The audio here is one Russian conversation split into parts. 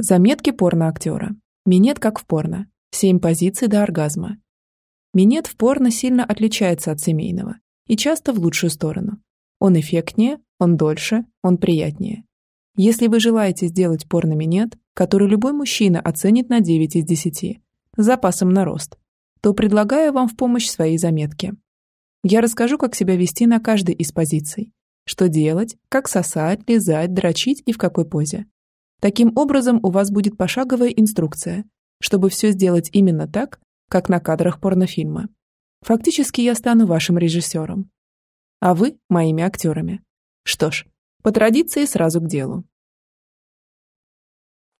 Заметки порно-актера. Минет как в порно. Семь позиций до оргазма. Минет в порно сильно отличается от семейного. И часто в лучшую сторону. Он эффектнее, он дольше, он приятнее. Если вы желаете сделать порно-минет, который любой мужчина оценит на 9 из 10, с запасом на рост, то предлагаю вам в помощь свои заметки. Я расскажу, как себя вести на каждой из позиций, что делать, как сосать, лизать, дрочить и в какой позе. Таким образом, у вас будет пошаговая инструкция, чтобы все сделать именно так, как на кадрах порнофильма. Фактически я стану вашим режиссером. А вы – моими актерами. Что ж, по традиции сразу к делу.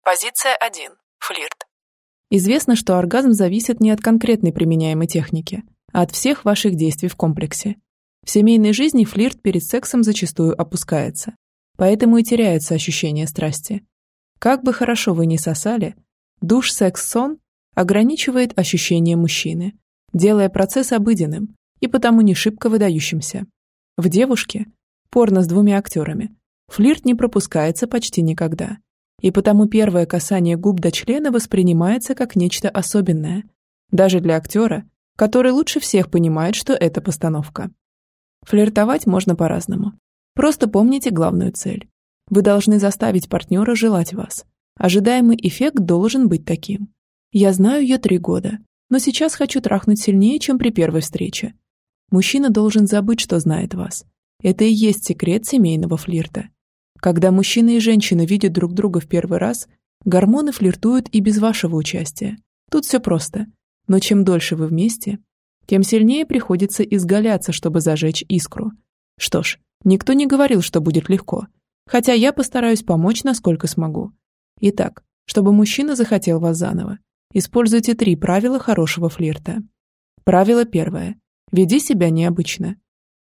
Позиция 1. Флирт. Известно, что оргазм зависит не от конкретной применяемой техники, а от всех ваших действий в комплексе. В семейной жизни флирт перед сексом зачастую опускается, поэтому и теряется ощущение страсти. Как бы хорошо вы ни сосали, душ, секс, сон ограничивает ощущение мужчины, делая процесс обыденным и потому не шибко выдающимся. В девушке, порно с двумя актерами, флирт не пропускается почти никогда. И потому первое касание губ до члена воспринимается как нечто особенное, даже для актера, который лучше всех понимает, что это постановка. Флиртовать можно по-разному. Просто помните главную цель вы должны заставить партнера желать вас. Ожидаемый эффект должен быть таким. Я знаю ее три года, но сейчас хочу трахнуть сильнее, чем при первой встрече. Мужчина должен забыть, что знает вас. Это и есть секрет семейного флирта. Когда мужчина и женщина видят друг друга в первый раз, гормоны флиртуют и без вашего участия. Тут все просто. Но чем дольше вы вместе, тем сильнее приходится изгаляться, чтобы зажечь искру. Что ж, никто не говорил, что будет легко – Хотя я постараюсь помочь, насколько смогу. Итак, чтобы мужчина захотел вас заново, используйте три правила хорошего флирта. Правило первое. Веди себя необычно.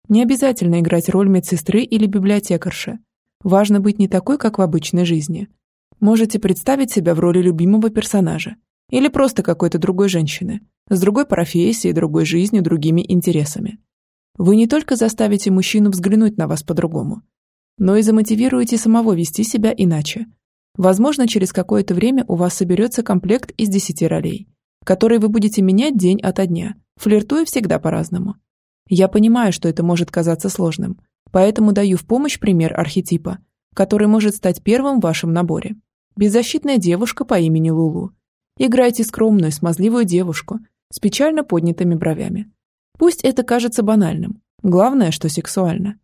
Не обязательно играть роль медсестры или библиотекарши. Важно быть не такой, как в обычной жизни. Можете представить себя в роли любимого персонажа или просто какой-то другой женщины, с другой профессией, другой жизнью, другими интересами. Вы не только заставите мужчину взглянуть на вас по-другому, но и замотивируете самого вести себя иначе. Возможно, через какое-то время у вас соберется комплект из 10 ролей, которые вы будете менять день ото дня, флиртуя всегда по-разному. Я понимаю, что это может казаться сложным, поэтому даю в помощь пример архетипа, который может стать первым в вашем наборе. Беззащитная девушка по имени Лулу. Играйте скромную, смазливую девушку с печально поднятыми бровями. Пусть это кажется банальным, главное, что сексуально.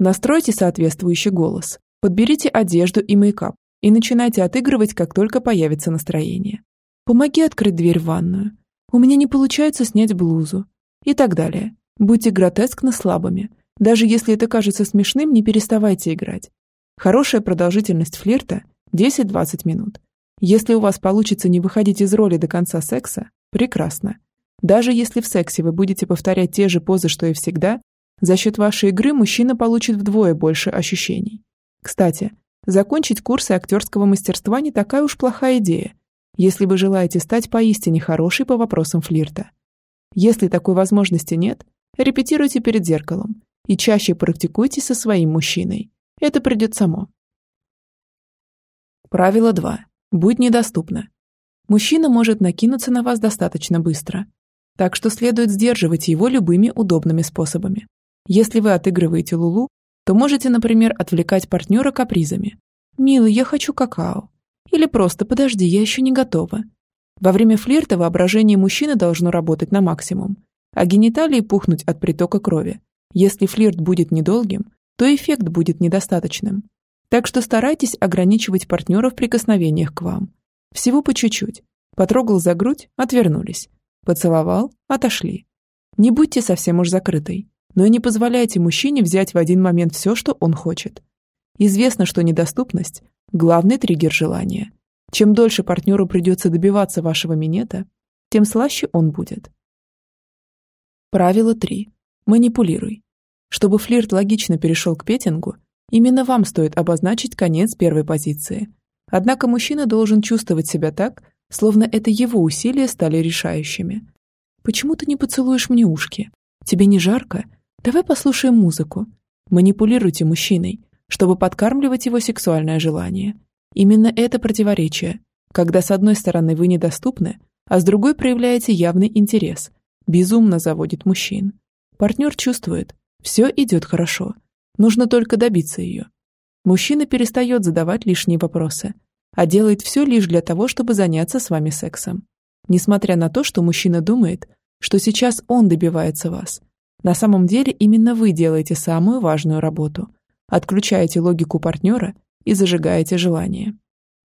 Настройте соответствующий голос, подберите одежду и мейкап и начинайте отыгрывать, как только появится настроение. Помоги открыть дверь в ванную. У меня не получается снять блузу. И так далее. Будьте гротескно слабыми. Даже если это кажется смешным, не переставайте играть. Хорошая продолжительность флирта – 10-20 минут. Если у вас получится не выходить из роли до конца секса, прекрасно. Даже если в сексе вы будете повторять те же позы, что и всегда, за счет вашей игры мужчина получит вдвое больше ощущений. Кстати, закончить курсы актерского мастерства не такая уж плохая идея, если вы желаете стать поистине хорошей по вопросам флирта. Если такой возможности нет, репетируйте перед зеркалом и чаще практикуйте со своим мужчиной. Это придет само. Правило 2. Будь недоступна. Мужчина может накинуться на вас достаточно быстро, так что следует сдерживать его любыми удобными способами. Если вы отыгрываете Лулу, то можете, например, отвлекать партнера капризами. «Милый, я хочу какао». Или просто «Подожди, я еще не готова». Во время флирта воображение мужчины должно работать на максимум, а гениталии пухнуть от притока крови. Если флирт будет недолгим, то эффект будет недостаточным. Так что старайтесь ограничивать партнера в прикосновениях к вам. Всего по чуть-чуть. Потрогал за грудь – отвернулись. Поцеловал – отошли. Не будьте совсем уж закрытой но и не позволяйте мужчине взять в один момент все, что он хочет. Известно, что недоступность – главный триггер желания. Чем дольше партнеру придется добиваться вашего минета, тем слаще он будет. Правило 3. Манипулируй. Чтобы флирт логично перешел к петингу, именно вам стоит обозначить конец первой позиции. Однако мужчина должен чувствовать себя так, словно это его усилия стали решающими. «Почему ты не поцелуешь мне ушки? Тебе не жарко? Давай послушаем музыку. Манипулируйте мужчиной, чтобы подкармливать его сексуальное желание. Именно это противоречие когда с одной стороны вы недоступны, а с другой проявляете явный интерес, безумно заводит мужчин. Партнер чувствует, все идет хорошо, нужно только добиться ее. Мужчина перестает задавать лишние вопросы, а делает все лишь для того, чтобы заняться с вами сексом. Несмотря на то, что мужчина думает, что сейчас он добивается вас, на самом деле именно вы делаете самую важную работу, отключаете логику партнера и зажигаете желание.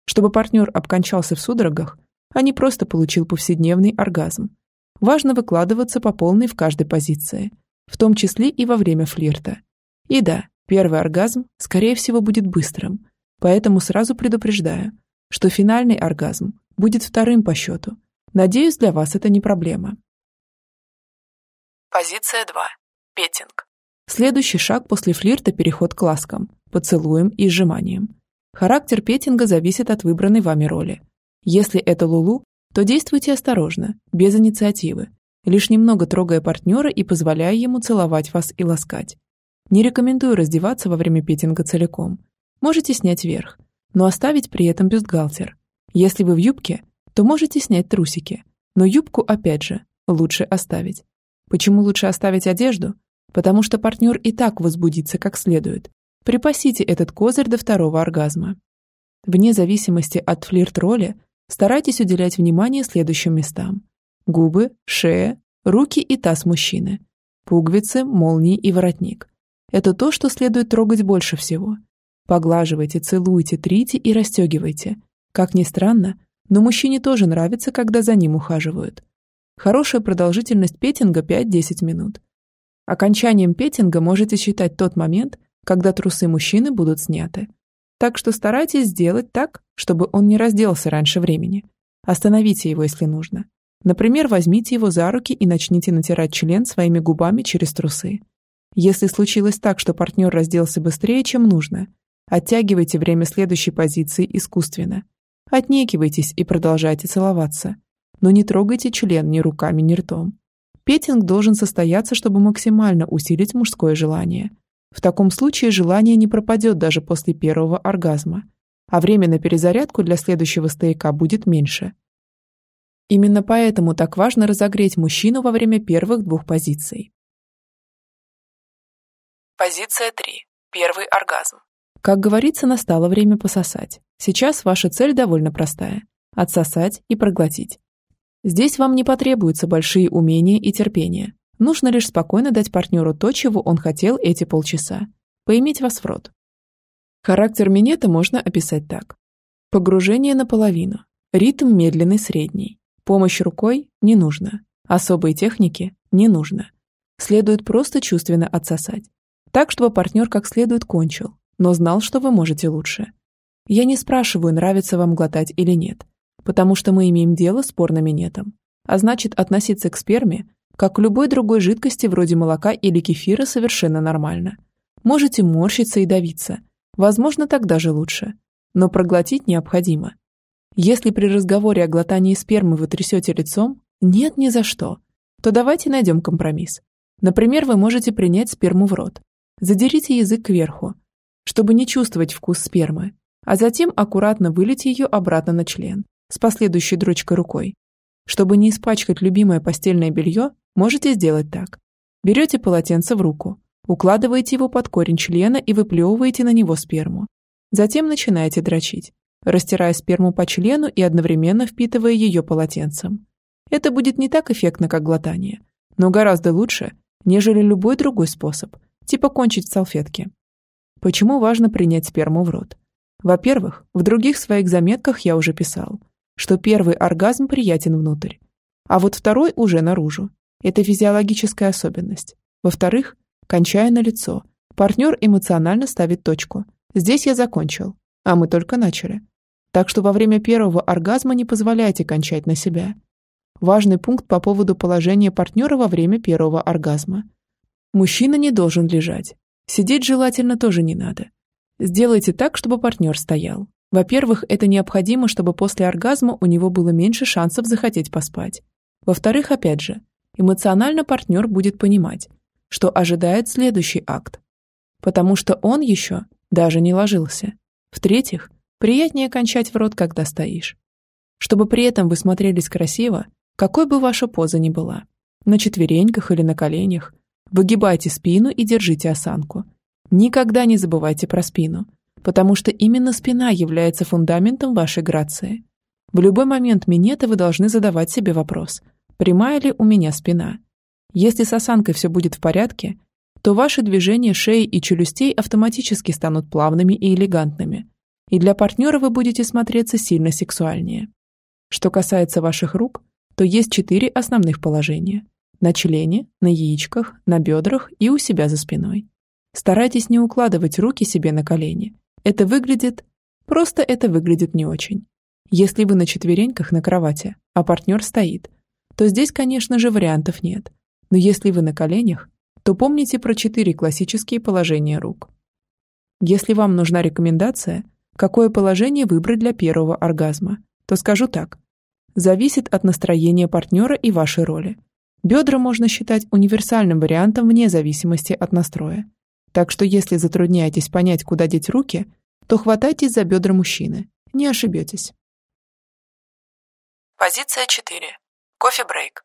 Чтобы партнер обкончался в судорогах, а не просто получил повседневный оргазм. Важно выкладываться по полной в каждой позиции, в том числе и во время флирта. И да, первый оргазм, скорее всего, будет быстрым, поэтому сразу предупреждаю, что финальный оргазм будет вторым по счету. Надеюсь, для вас это не проблема. Позиция 2. Петинг. Следующий шаг после флирта – переход к ласкам, поцелуям и сжиманиям. Характер петинга зависит от выбранной вами роли. Если это Лулу, то действуйте осторожно, без инициативы, лишь немного трогая партнера и позволяя ему целовать вас и ласкать. Не рекомендую раздеваться во время петинга целиком. Можете снять верх, но оставить при этом бюстгальтер. Если вы в юбке, то можете снять трусики, но юбку, опять же, лучше оставить. Почему лучше оставить одежду? Потому что партнер и так возбудится как следует. Припасите этот козырь до второго оргазма. Вне зависимости от флирт-роли, старайтесь уделять внимание следующим местам. Губы, шея, руки и таз мужчины. Пуговицы, молнии и воротник. Это то, что следует трогать больше всего. Поглаживайте, целуйте, трите и расстегивайте. Как ни странно, но мужчине тоже нравится, когда за ним ухаживают. Хорошая продолжительность петинга 5-10 минут. Окончанием петинга можете считать тот момент, когда трусы мужчины будут сняты. Так что старайтесь сделать так, чтобы он не разделся раньше времени. Остановите его, если нужно. Например, возьмите его за руки и начните натирать член своими губами через трусы. Если случилось так, что партнер разделся быстрее, чем нужно, оттягивайте время следующей позиции искусственно. Отнекивайтесь и продолжайте целоваться но не трогайте член ни руками, ни ртом. Петинг должен состояться, чтобы максимально усилить мужское желание. В таком случае желание не пропадет даже после первого оргазма, а время на перезарядку для следующего стояка будет меньше. Именно поэтому так важно разогреть мужчину во время первых двух позиций. Позиция 3. Первый оргазм. Как говорится, настало время пососать. Сейчас ваша цель довольно простая – отсосать и проглотить. Здесь вам не потребуются большие умения и терпение. Нужно лишь спокойно дать партнеру то, чего он хотел эти полчаса. Поиметь вас в рот. Характер минета можно описать так. Погружение наполовину. Ритм медленный средний. Помощь рукой не нужно. Особой техники не нужно. Следует просто чувственно отсосать. Так, чтобы партнер как следует кончил, но знал, что вы можете лучше. Я не спрашиваю, нравится вам глотать или нет потому что мы имеем дело с порноминетом. А значит, относиться к сперме, как к любой другой жидкости вроде молока или кефира, совершенно нормально. Можете морщиться и давиться. Возможно, так даже лучше. Но проглотить необходимо. Если при разговоре о глотании спермы вы трясете лицом, нет ни за что, то давайте найдем компромисс. Например, вы можете принять сперму в рот. Задерите язык кверху, чтобы не чувствовать вкус спермы, а затем аккуратно вылейте ее обратно на член с последующей дрочкой рукой. Чтобы не испачкать любимое постельное белье, можете сделать так. Берете полотенце в руку, укладываете его под корень члена и выплевываете на него сперму. Затем начинаете дрочить, растирая сперму по члену и одновременно впитывая ее полотенцем. Это будет не так эффектно, как глотание, но гораздо лучше, нежели любой другой способ, типа кончить в салфетке. Почему важно принять сперму в рот? Во-первых, в других своих заметках я уже писал – что первый оргазм приятен внутрь, а вот второй уже наружу. Это физиологическая особенность. Во-вторых, кончая на лицо, партнер эмоционально ставит точку. Здесь я закончил, а мы только начали. Так что во время первого оргазма не позволяйте кончать на себя. Важный пункт по поводу положения партнера во время первого оргазма. Мужчина не должен лежать. Сидеть желательно тоже не надо. Сделайте так, чтобы партнер стоял. Во-первых, это необходимо, чтобы после оргазма у него было меньше шансов захотеть поспать. Во-вторых, опять же, эмоционально партнер будет понимать, что ожидает следующий акт. Потому что он еще даже не ложился. В-третьих, приятнее кончать в рот, когда стоишь. чтобы при этом вы смотрелись красиво, какой бы ваша поза ни была. На четвереньках или на коленях. Выгибайте спину и держите осанку. Никогда не забывайте про спину, потому что именно спина является фундаментом вашей грации. В любой момент минета вы должны задавать себе вопрос, прямая ли у меня спина. Если с осанкой все будет в порядке, то ваши движения шеи и челюстей автоматически станут плавными и элегантными, и для партнера вы будете смотреться сильно сексуальнее. Что касается ваших рук, то есть четыре основных положения. На члене, на яичках, на бедрах и у себя за спиной. Старайтесь не укладывать руки себе на колени. Это выглядит... Просто это выглядит не очень. Если вы на четвереньках на кровати, а партнер стоит, то здесь, конечно же, вариантов нет. Но если вы на коленях, то помните про четыре классические положения рук. Если вам нужна рекомендация, какое положение выбрать для первого оргазма, то скажу так. Зависит от настроения партнера и вашей роли. Бедра можно считать универсальным вариантом вне зависимости от настроя. Так что если затрудняетесь понять, куда деть руки, то хватайтесь за бедра мужчины. Не ошибетесь. Позиция 4. Кофе-брейк.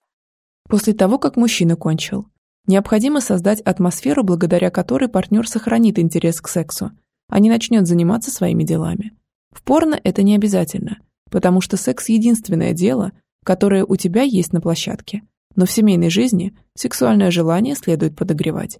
После того, как мужчина кончил, необходимо создать атмосферу, благодаря которой партнер сохранит интерес к сексу, а не начнет заниматься своими делами. В порно это не обязательно, потому что секс – единственное дело, которое у тебя есть на площадке. Но в семейной жизни сексуальное желание следует подогревать.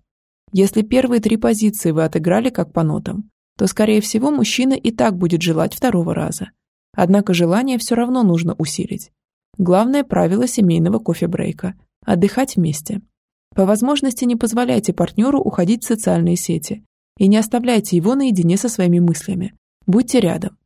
Если первые три позиции вы отыграли как по нотам, то, скорее всего, мужчина и так будет желать второго раза – Однако желание все равно нужно усилить. Главное правило семейного кофе-брейка – отдыхать вместе. По возможности не позволяйте партнеру уходить в социальные сети и не оставляйте его наедине со своими мыслями. Будьте рядом.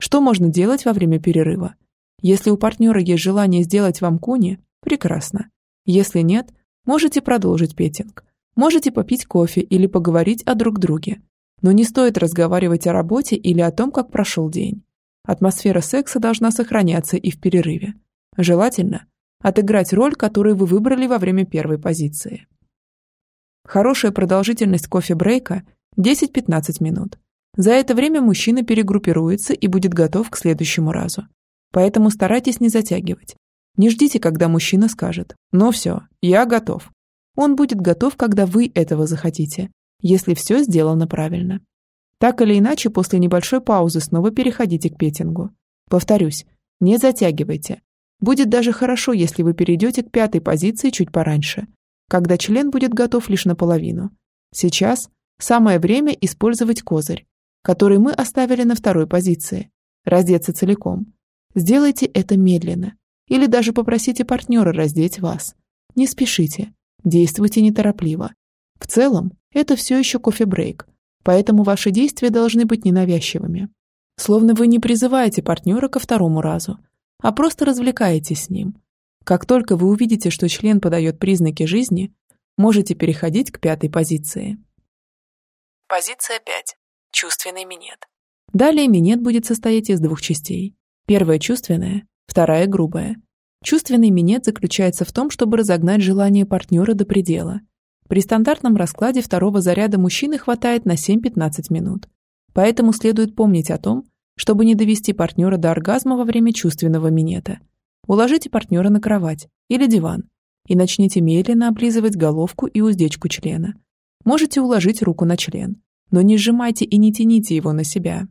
Что можно делать во время перерыва? Если у партнера есть желание сделать вам куни, прекрасно. Если нет, можете продолжить петинг. Можете попить кофе или поговорить о друг друге. Но не стоит разговаривать о работе или о том, как прошел день. Атмосфера секса должна сохраняться и в перерыве. Желательно отыграть роль, которую вы выбрали во время первой позиции. Хорошая продолжительность кофе-брейка – 10-15 минут. За это время мужчина перегруппируется и будет готов к следующему разу. Поэтому старайтесь не затягивать. Не ждите, когда мужчина скажет «Ну все, я готов». Он будет готов, когда вы этого захотите, если все сделано правильно. Так или иначе, после небольшой паузы снова переходите к петингу. Повторюсь, не затягивайте. Будет даже хорошо, если вы перейдете к пятой позиции чуть пораньше, когда член будет готов лишь наполовину. Сейчас самое время использовать козырь, который мы оставили на второй позиции, раздеться целиком. Сделайте это медленно, или даже попросите партнера раздеть вас. Не спешите, действуйте неторопливо. В целом, это все еще кофе-брейк, поэтому ваши действия должны быть ненавязчивыми. Словно вы не призываете партнера ко второму разу, а просто развлекаетесь с ним. Как только вы увидите, что член подает признаки жизни, можете переходить к пятой позиции. Позиция 5. Чувственный минет. Далее минет будет состоять из двух частей. Первая чувственная, вторая грубая. Чувственный минет заключается в том, чтобы разогнать желание партнера до предела – при стандартном раскладе второго заряда мужчины хватает на 7-15 минут. Поэтому следует помнить о том, чтобы не довести партнера до оргазма во время чувственного минета. Уложите партнера на кровать или диван и начните медленно облизывать головку и уздечку члена. Можете уложить руку на член, но не сжимайте и не тяните его на себя.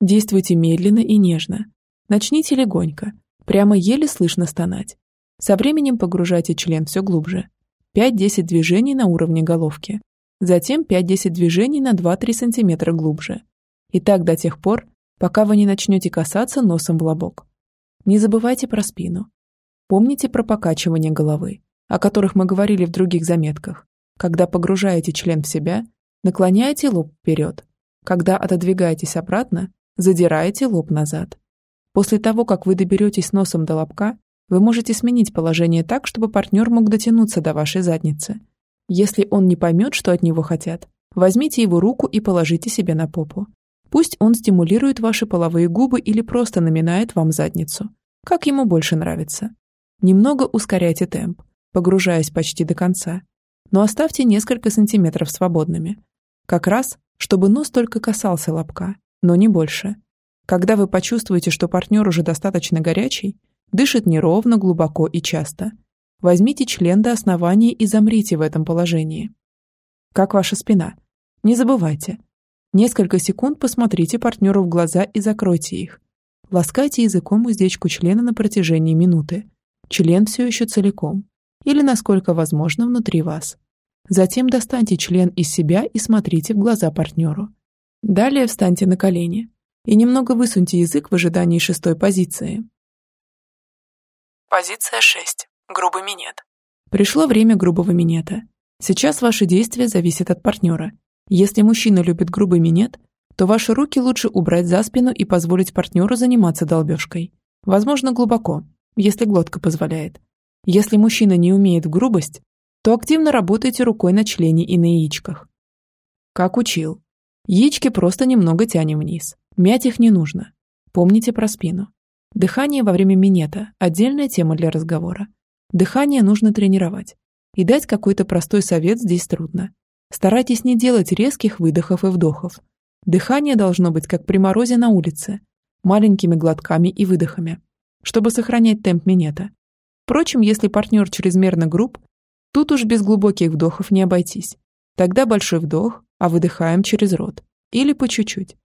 Действуйте медленно и нежно. Начните легонько, прямо еле слышно стонать. Со временем погружайте член все глубже, 5-10 движений на уровне головки. Затем 5-10 движений на 2-3 см глубже. И так до тех пор, пока вы не начнете касаться носом в лобок. Не забывайте про спину. Помните про покачивание головы, о которых мы говорили в других заметках. Когда погружаете член в себя, наклоняете лоб вперед. Когда отодвигаетесь обратно, задираете лоб назад. После того, как вы доберетесь носом до лобка, вы можете сменить положение так, чтобы партнер мог дотянуться до вашей задницы. Если он не поймет, что от него хотят, возьмите его руку и положите себе на попу. Пусть он стимулирует ваши половые губы или просто наминает вам задницу. Как ему больше нравится. Немного ускоряйте темп, погружаясь почти до конца. Но оставьте несколько сантиметров свободными. Как раз, чтобы нос только касался лобка, но не больше. Когда вы почувствуете, что партнер уже достаточно горячий, дышит неровно, глубоко и часто, возьмите член до основания и замрите в этом положении. Как ваша спина? Не забывайте. Несколько секунд посмотрите партнеру в глаза и закройте их. Ласкайте языком уздечку члена на протяжении минуты. Член все еще целиком. Или, насколько возможно, внутри вас. Затем достаньте член из себя и смотрите в глаза партнеру. Далее встаньте на колени и немного высуньте язык в ожидании шестой позиции. Позиция 6. Грубый минет. Пришло время грубого минета. Сейчас ваши действия зависят от партнера. Если мужчина любит грубый минет, то ваши руки лучше убрать за спину и позволить партнеру заниматься долбежкой. Возможно, глубоко, если глотка позволяет. Если мужчина не умеет в грубость, то активно работайте рукой на члене и на яичках. Как учил. Яички просто немного тянем вниз. Мять их не нужно. Помните про спину. Дыхание во время минета – отдельная тема для разговора. Дыхание нужно тренировать. И дать какой-то простой совет здесь трудно. Старайтесь не делать резких выдохов и вдохов. Дыхание должно быть как при морозе на улице, маленькими глотками и выдохами, чтобы сохранять темп минета. Впрочем, если партнер чрезмерно груб, тут уж без глубоких вдохов не обойтись. Тогда большой вдох, а выдыхаем через рот. Или по чуть-чуть.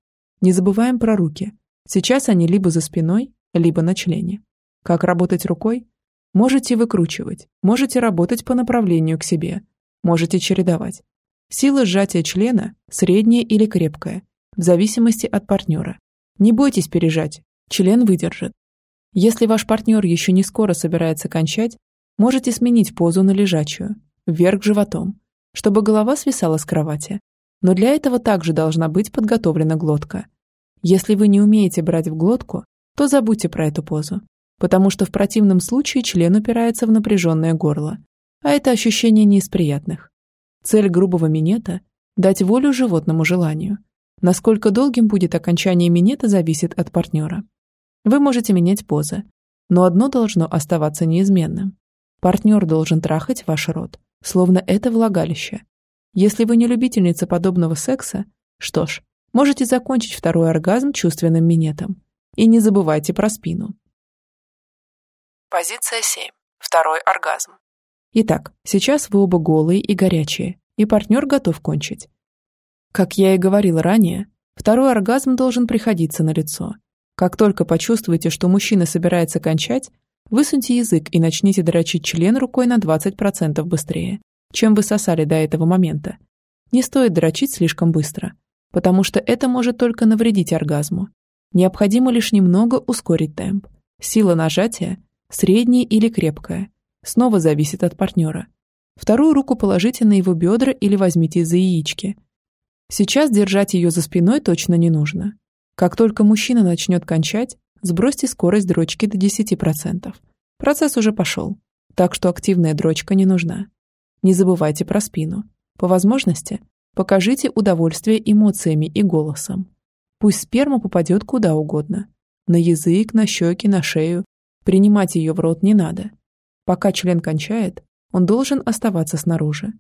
Не забываем про руки. Сейчас они либо за спиной, либо на члене. Как работать рукой? Можете выкручивать, можете работать по направлению к себе, можете чередовать. Сила сжатия члена средняя или крепкая, в зависимости от партнера. Не бойтесь пережать, член выдержит. Если ваш партнер еще не скоро собирается кончать, можете сменить позу на лежачую, вверх животом, чтобы голова свисала с кровати. Но для этого также должна быть подготовлена глотка. Если вы не умеете брать в глотку, то забудьте про эту позу, потому что в противном случае член упирается в напряженное горло, а это ощущение не из приятных. Цель грубого минета – дать волю животному желанию. Насколько долгим будет окончание минета, зависит от партнера. Вы можете менять позы, но одно должно оставаться неизменным. Партнер должен трахать ваш рот, словно это влагалище. Если вы не любительница подобного секса, что ж, можете закончить второй оргазм чувственным минетом. И не забывайте про спину. Позиция 7. Второй оргазм. Итак, сейчас вы оба голые и горячие, и партнер готов кончить. Как я и говорил ранее, второй оргазм должен приходиться на лицо. Как только почувствуете, что мужчина собирается кончать, высуньте язык и начните дрочить член рукой на 20% быстрее, чем вы сосали до этого момента. Не стоит дрочить слишком быстро, потому что это может только навредить оргазму. Необходимо лишь немного ускорить темп. Сила нажатия – средняя или крепкая. Снова зависит от партнера. Вторую руку положите на его бедра или возьмите за яички. Сейчас держать ее за спиной точно не нужно. Как только мужчина начнет кончать, сбросьте скорость дрочки до 10%. Процесс уже пошел, так что активная дрочка не нужна. Не забывайте про спину. По возможности, покажите удовольствие эмоциями и голосом. Пусть сперма попадет куда угодно. На язык, на щеки, на шею. Принимать ее в рот не надо. Пока член кончает, он должен оставаться снаружи.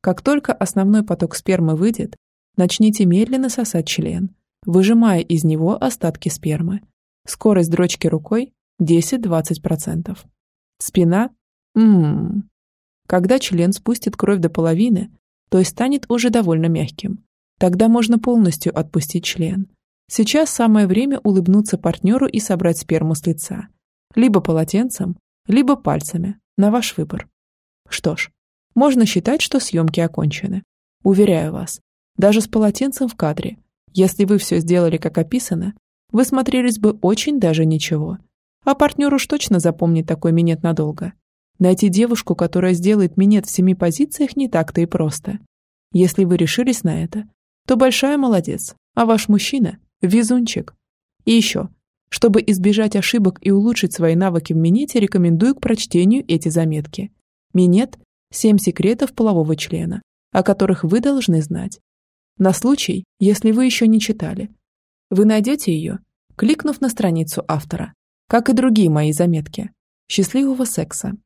Как только основной поток спермы выйдет, начните медленно сосать член, выжимая из него остатки спермы. Скорость дрочки рукой 10-20%. Спина? Ммм. Когда член спустит кровь до половины, то есть станет уже довольно мягким. Тогда можно полностью отпустить член. Сейчас самое время улыбнуться партнеру и собрать сперму с лица. Либо полотенцем, либо пальцами, на ваш выбор. Что ж, можно считать, что съемки окончены. Уверяю вас, даже с полотенцем в кадре, если вы все сделали как описано, вы смотрелись бы очень даже ничего. А партнер уж точно запомнит такой минет надолго. Найти девушку, которая сделает минет в семи позициях, не так-то и просто. Если вы решились на это, то большая молодец, а ваш мужчина Везунчик. И еще, чтобы избежать ошибок и улучшить свои навыки в минете, рекомендую к прочтению эти заметки. Минет – семь секретов полового члена, о которых вы должны знать. На случай, если вы еще не читали. Вы найдете ее, кликнув на страницу автора, как и другие мои заметки. Счастливого секса!